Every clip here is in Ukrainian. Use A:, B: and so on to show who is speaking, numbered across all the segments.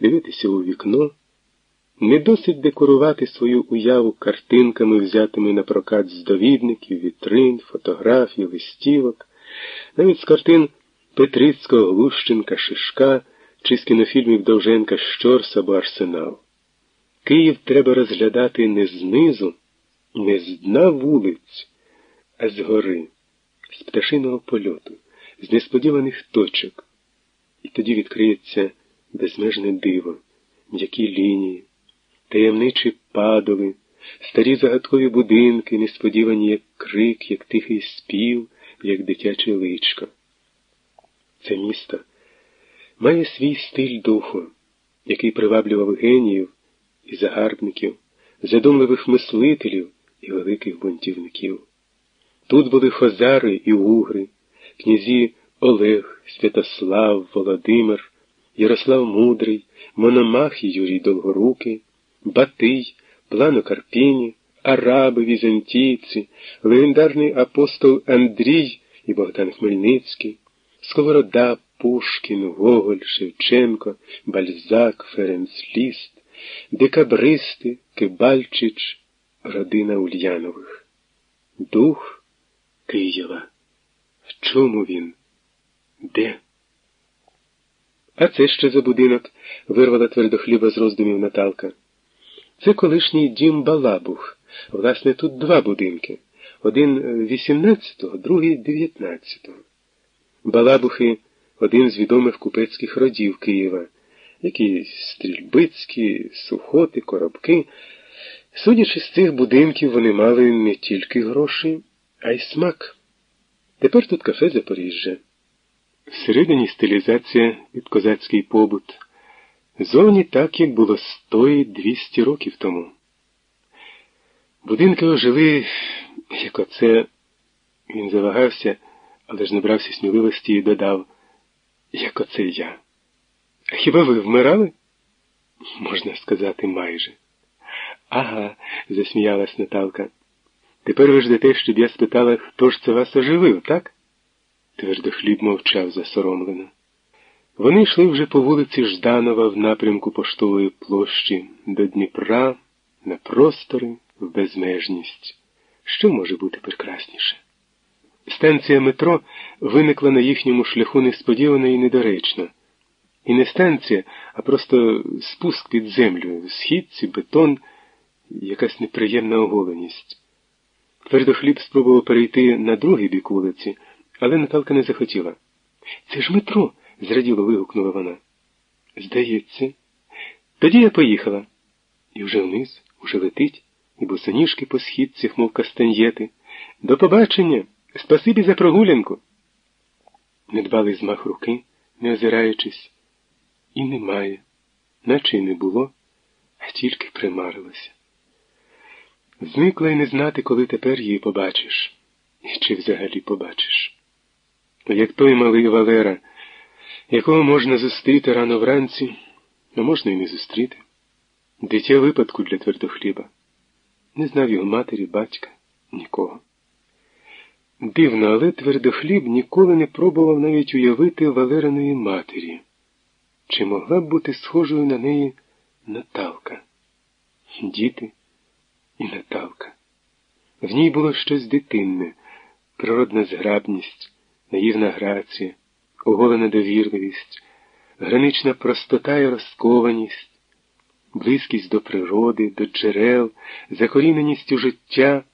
A: дивитися у вікно, не досить декорувати свою уяву картинками, взятими на прокат з довідників, вітрин, фотографій, листівок, навіть з картин Петрицького, Глущенка, Шишка чи з кінофільмів Довженка Щорс або Арсенал. Київ треба розглядати не знизу, не з дна вулиць, а згори, з пташиного польоту, з несподіваних точок. І тоді відкриється безмежне диво, м'які лінії, таємничі падови, старі загадкові будинки, несподівані, як крик, як тихий спів, як дитяче личко. Це місто має свій стиль духу, який приваблював геніїв і загарбників, задумливих мислителів і великих бунтівників. Тут були хозари і угри, князі Олег, Святослав, Володимир, Ярослав Мудрий, Мономах Юрій Долгорукий, Батий, Плано Карпіні, Араби, Візантійці, легендарний апостол Андрій і Богдан Хмельницький, Сковорода, Пушкін, Гоголь, Шевченко, Бальзак, Ференц Ліст, Декабристи, Кибальчич, родина Ульянових. Дух Києва. В чому він? Де? А це що за будинок? вирвала твердохліба з роздумів Наталка. Це колишній дім Балабух. Власне, тут два будинки. Один 18-го, другий 19-го. Балабухи один з відомих купецьких родів Києва, які стрільбицькі, сухоти, коробки. Судячи з цих будинків, вони мали не тільки гроші, а й смак. Тепер тут кафе Запоріжжя. Всередині стилізація під козацький побут. Зовні так, як було сто і двісті років тому. Будинки ожили, як оце він завагався, але ж набрався сміливості і додав, як оце я. А хіба ви вмирали? Можна сказати, майже. Ага, засміялась Наталка. Тепер ви ждете, щоб я спитала, хто ж це вас оживив, так? Твердохліб мовчав засоромлено. Вони йшли вже по вулиці Жданова в напрямку поштової площі до Дніпра, на простори, в безмежність. Що може бути прекрасніше? Станція метро виникла на їхньому шляху несподівано і недоречно. І не станція, а просто спуск під землю, східці, бетон, якась неприємна оголеність. Твердохліб спробував перейти на другий бік вулиці, але Наталка не захотіла. Це ж метро, зраділо вигукнула вона. Здається, тоді я поїхала. І вже вниз, уже летить, і босоніжки по східцях, мов кастаньєти. До побачення! Спасибі за прогулянку. Недбалий змах руки, не озираючись, і немає, наче й не було, а тільки примарилося. Зникла й не знати, коли тепер її побачиш, і чи взагалі побачиш. Як той малий Валера, якого можна зустріти рано вранці, а можна й не зустріти. Дитя випадку для твердохліба. Не знав його матері, батька, нікого. Дивно, але твердохліб ніколи не пробував навіть уявити Валериної матері. Чи могла б бути схожою на неї Наталка? Діти і Наталка. В ній було щось дитинне, природна зграбність, наївна грація, оголена довірливість, гранична простота і розкованість, близькість до природи, до джерел, закоріненість у життя,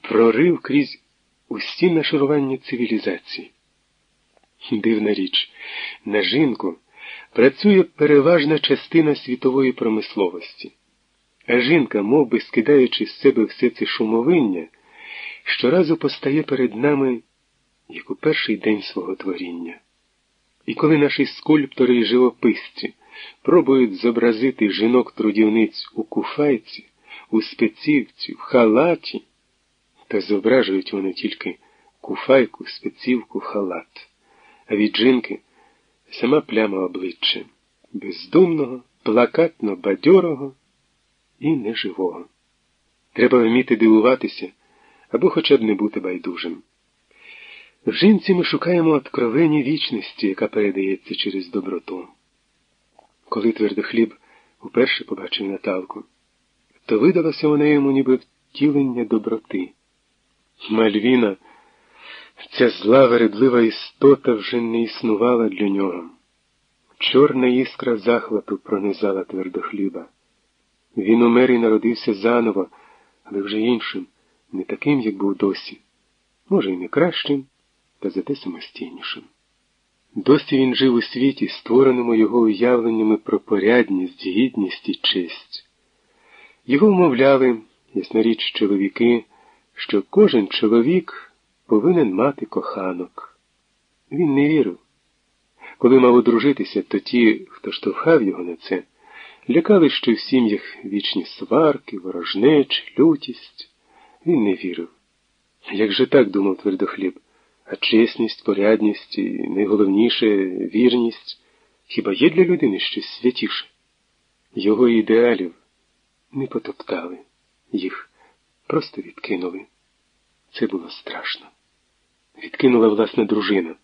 A: прорив крізь усі нашарування цивілізації. Дивна річ, на жінку працює переважна частина світової промисловості, а жінка, мов би скидаючи з себе все це шумовиння, щоразу постає перед нами, як у перший день свого творіння. І коли наші скульптори і живописці пробують зобразити жінок-трудівниць у куфайці, у спецівці, в халаті, та зображують вони тільки куфайку, спецівку, халат, а від жінки сама пляма обличчя, бездумного, плакатно бадьорого і неживого. Треба вміти дивуватися або хоча б не бути байдужим. В жінці ми шукаємо откровені вічності, яка передається через доброту. Коли твердохліб уперше побачив Наталку, то видалося вона йому ніби втілення доброти. Мальвіна, ця зла вередлива істота вже не існувала для нього. Чорна іскра захвату пронизала твердохліба. Він умер і народився заново, але вже іншим, не таким, як був досі, може, і не кращим, та зате самостійнішим. Досі він жив у світі, створеному його уявленнями про порядність, гідність і честь. Його вмовляли, ясна річ, чоловіки, що кожен чоловік повинен мати коханок. Він не вірив. Коли мав одружитися, то ті, хто штовхав його на це, лякали, що в сім'ях вічні сварки, ворожнеч, лютість. Він не вірив. Як же так думав твердохліб? А чесність, порядність і найголовніше вірність хіба є для людини щось святіше? Його ідеалів не потоптали, їх просто відкинули. Це було страшно. Відкинула власна дружина.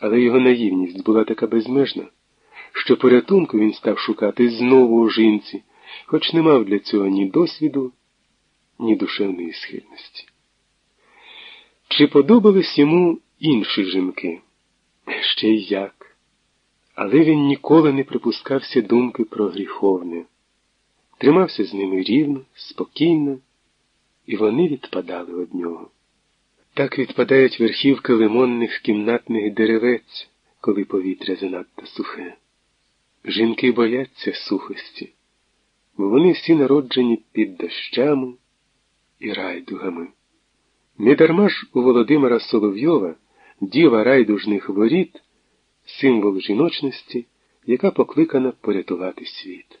A: Але його наївність була така безмежна, що порятунку він став шукати знову у жінці, хоч не мав для цього ні досвіду, ні душевної схильності. Чи подобались йому інші жінки? Ще й як. Але він ніколи не припускався думки про гріховне, тримався з ними рівно, спокійно, і вони відпадали од нього. Так відпадають верхівки лимонних кімнатних деревець, коли повітря занадто сухе. Жінки бояться сухості, бо вони всі народжені під дощами і райдугами. Недарма ж у Володимира Соловйова діва райдужних воріт, символ жіночності, яка покликана порятувати світ.